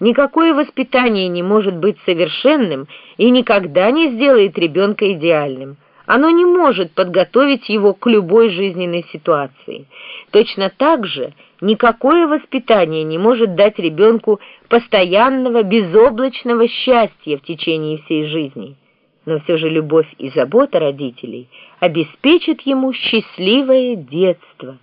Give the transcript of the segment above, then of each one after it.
Никакое воспитание не может быть совершенным и никогда не сделает ребенка идеальным. Оно не может подготовить его к любой жизненной ситуации. Точно так же никакое воспитание не может дать ребенку постоянного безоблачного счастья в течение всей жизни но все же любовь и забота родителей обеспечат ему счастливое детство.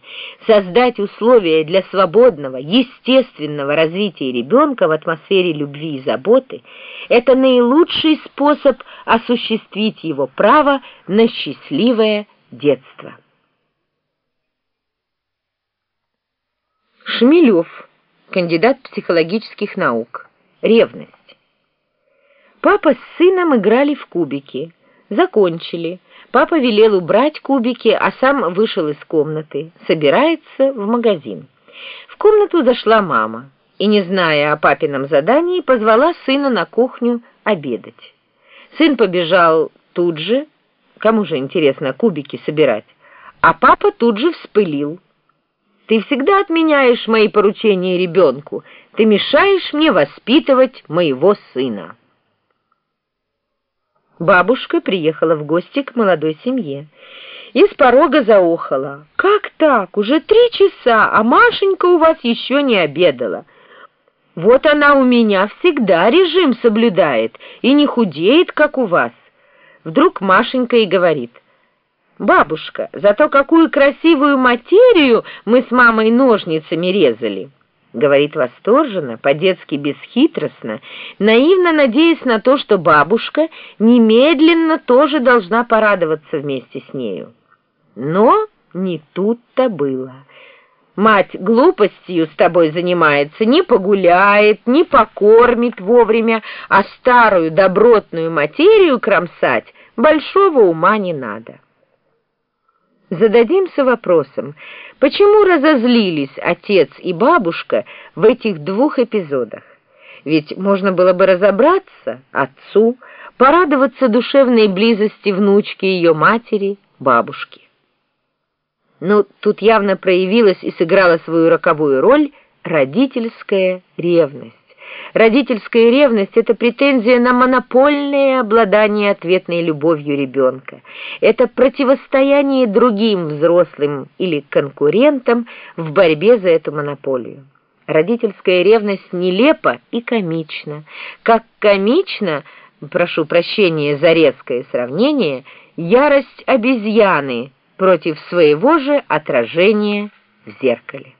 Создать условия для свободного, естественного развития ребенка в атмосфере любви и заботы – это наилучший способ осуществить его право на счастливое детство. Шмелев, кандидат психологических наук. Ревность. Папа с сыном играли в кубики. Закончили. Папа велел убрать кубики, а сам вышел из комнаты. Собирается в магазин. В комнату зашла мама и, не зная о папином задании, позвала сына на кухню обедать. Сын побежал тут же, кому же интересно кубики собирать, а папа тут же вспылил. «Ты всегда отменяешь мои поручения ребенку, ты мешаешь мне воспитывать моего сына». Бабушка приехала в гости к молодой семье. И с порога заохала. «Как так? Уже три часа, а Машенька у вас еще не обедала. Вот она у меня всегда режим соблюдает и не худеет, как у вас». Вдруг Машенька и говорит. «Бабушка, зато какую красивую материю мы с мамой ножницами резали!» Говорит восторженно, по-детски бесхитростно, наивно надеясь на то, что бабушка немедленно тоже должна порадоваться вместе с нею. Но не тут-то было. Мать глупостью с тобой занимается, не погуляет, не покормит вовремя, а старую добротную материю кромсать большого ума не надо. Зададимся вопросом, почему разозлились отец и бабушка в этих двух эпизодах? Ведь можно было бы разобраться отцу, порадоваться душевной близости внучки ее матери, бабушки. Но тут явно проявилась и сыграла свою роковую роль родительская ревность. Родительская ревность – это претензия на монопольное обладание ответной любовью ребенка. Это противостояние другим взрослым или конкурентам в борьбе за эту монополию. Родительская ревность нелепа и комична. Как комично, прошу прощения за резкое сравнение, ярость обезьяны против своего же отражения в зеркале.